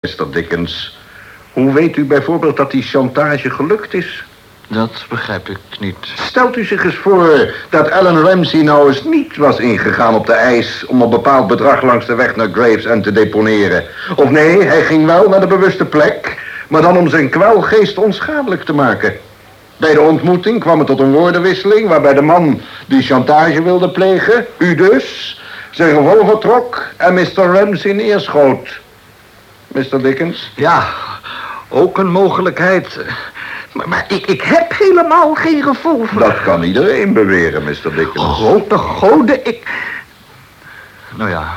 Mr. Dickens. Hoe weet u bijvoorbeeld dat die chantage gelukt is? Dat begrijp ik niet. Stelt u zich eens voor dat Alan Ramsey nou eens niet was ingegaan op de ijs... om een bepaald bedrag langs de weg naar Gravesend te deponeren. Of nee, hij ging wel naar de bewuste plek... maar dan om zijn kwelgeest onschadelijk te maken. Bij de ontmoeting kwam het tot een woordenwisseling... waarbij de man die chantage wilde plegen, u dus... zijn revolver trok en Mr. Ramsey neerschoot. Mr. Dickens? Ja, ook een mogelijkheid. Maar, maar ik, ik heb helemaal geen revolver. Dat kan iedereen beweren, Mr. Dickens. Grote goden, ik... Nou ja,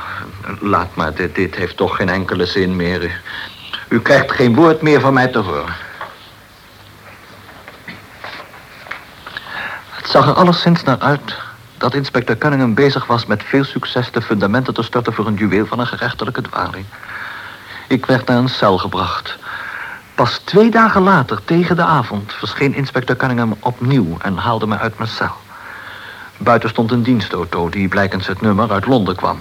laat maar. Dit, dit heeft toch geen enkele zin meer. U krijgt geen woord meer van mij te horen. Het zag er alleszins naar uit dat inspecteur Cunningham bezig was met veel succes de fundamenten te storten voor een juweel van een gerechtelijke dwaling. Ik werd naar een cel gebracht. Pas twee dagen later, tegen de avond, verscheen inspecteur Cunningham opnieuw en haalde me uit mijn cel. Buiten stond een dienstauto die blijkens het nummer uit Londen kwam.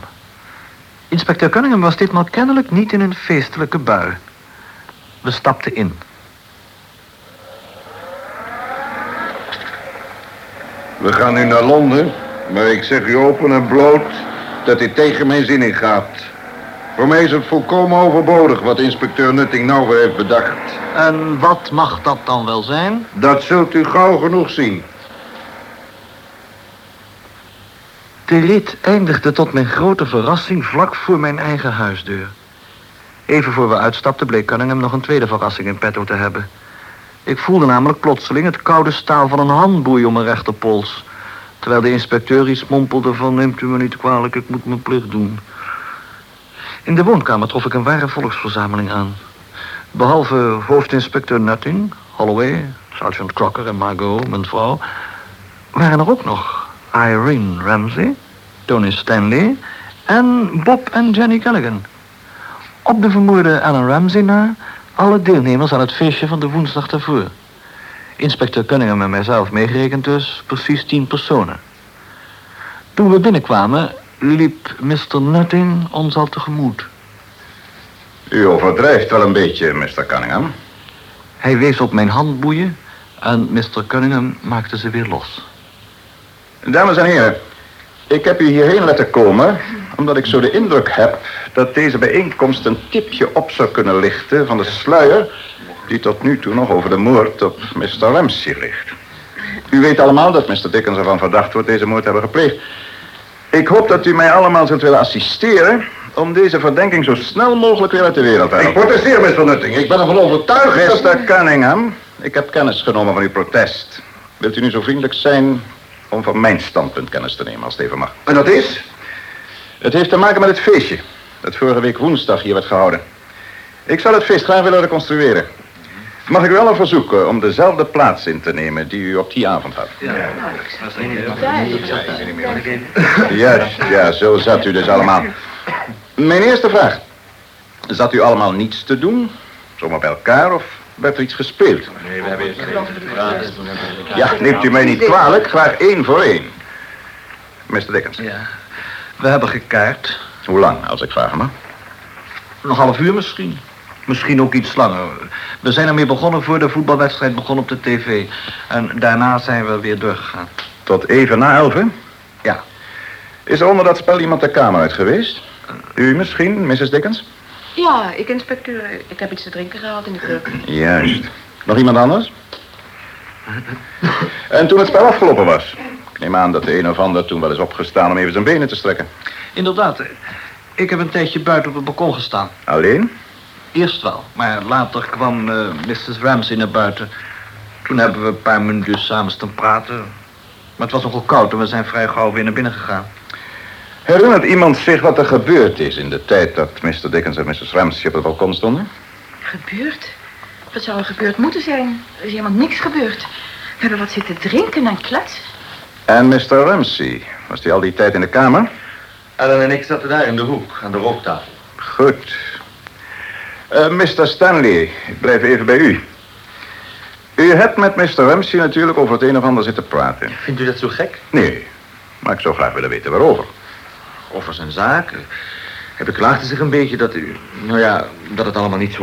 Inspecteur Cunningham was ditmaal kennelijk niet in een feestelijke bui. We stapten in. We gaan nu naar Londen, maar ik zeg u open en bloot dat dit tegen mijn zin in gaat. Voor mij is het volkomen overbodig wat inspecteur Nutting nou weer heeft bedacht. En wat mag dat dan wel zijn? Dat zult u gauw genoeg zien. De rit eindigde tot mijn grote verrassing vlak voor mijn eigen huisdeur. Even voor we uitstapten bleek Cunningham nog een tweede verrassing in petto te hebben. Ik voelde namelijk plotseling het koude staal van een handboei om mijn rechterpols. Terwijl de inspecteur iets mompelde van neemt u me niet kwalijk, ik moet mijn plicht doen. In de woonkamer trof ik een ware volksverzameling aan. Behalve hoofdinspecteur Nutting, Holloway, sergeant Crocker en Margot, mijn vrouw... waren er ook nog Irene Ramsey, Tony Stanley en Bob en Jenny Callaghan. Op de vermoorde Alan Ramsey na alle deelnemers aan het feestje van de woensdag daarvoor. Inspecteur Cunningham en mijzelf meegerekend dus precies tien personen. Toen we binnenkwamen liep Mr. Nutting ons al tegemoet. U overdrijft wel een beetje, Mr. Cunningham. Hij wees op mijn handboeien en Mr. Cunningham maakte ze weer los. Dames en heren, ik heb u hierheen laten komen... omdat ik zo de indruk heb dat deze bijeenkomst een tipje op zou kunnen lichten... van de sluier die tot nu toe nog over de moord op Mr. Ramsey ligt. U weet allemaal dat Mr. Dickens ervan verdacht wordt deze moord te hebben gepleegd. Ik hoop dat u mij allemaal zult willen assisteren... om deze verdenking zo snel mogelijk weer uit de wereld te halen. Ik protesteer, Mr. Nutting. Ik ben ervan overtuigd. Mr. Cunningham, ik heb kennis genomen van uw protest. Wilt u nu zo vriendelijk zijn om van mijn standpunt kennis te nemen, als het even mag? En dat is? Het heeft te maken met het feestje dat vorige week woensdag hier werd gehouden. Ik zal het feest graag willen reconstrueren. Mag ik u wel verzoeken om dezelfde plaats in te nemen die u op die avond had? Ja. Juist, ja, zo zat u dus allemaal. Mijn eerste vraag. Zat u allemaal niets te doen? Zomaar bij elkaar of werd er iets gespeeld? Nee, we hebben eerst Ja, neemt u mij niet kwalijk. Graag één voor één. Mr. Dickens. Ja, we hebben gekaart. Hoe lang, als ik vragen mag? Nog half uur misschien. Misschien ook iets langer. We zijn ermee begonnen voor de voetbalwedstrijd begon op de tv. En daarna zijn we weer doorgegaan. Tot even na elfen? Ja. Is er onder dat spel iemand de kamer uit geweest? U misschien, Mrs. Dickens? Ja, ik inspecteur. Ik heb iets te drinken gehaald in de keuken. Juist. Nog iemand anders? En toen het spel afgelopen was? Ik neem aan dat de een of ander toen wel is opgestaan om even zijn benen te strekken. Inderdaad. Ik heb een tijdje buiten op het balkon gestaan. Alleen? Eerst wel, maar later kwam eh, Mrs. Ramsey naar buiten. Toen hebben we een paar minuutjes samen staan praten. Maar het was nogal koud en we zijn vrij gauw weer naar binnen gegaan. Herinnert iemand zich wat er gebeurd is in de tijd dat Mr. Dickens en Mrs. Ramsey op het balkon stonden? Gebeurd? Wat zou er gebeurd moeten zijn? Er is helemaal niks gebeurd. We hebben wat zitten drinken en kletsen. En Mr. Ramsey, was die al die tijd in de kamer? Ellen en ik zaten daar in de hoek, aan de rooktafel. Goed. Uh, Mr. Stanley, ik blijf even bij u. U hebt met Mr. Ramsey natuurlijk over het een of ander zitten praten. Vindt u dat zo gek? Nee, maar ik zou graag willen weten waarover. Over zijn zaak. Hij beklaagde zich een beetje dat u... Nou ja, dat het allemaal niet zo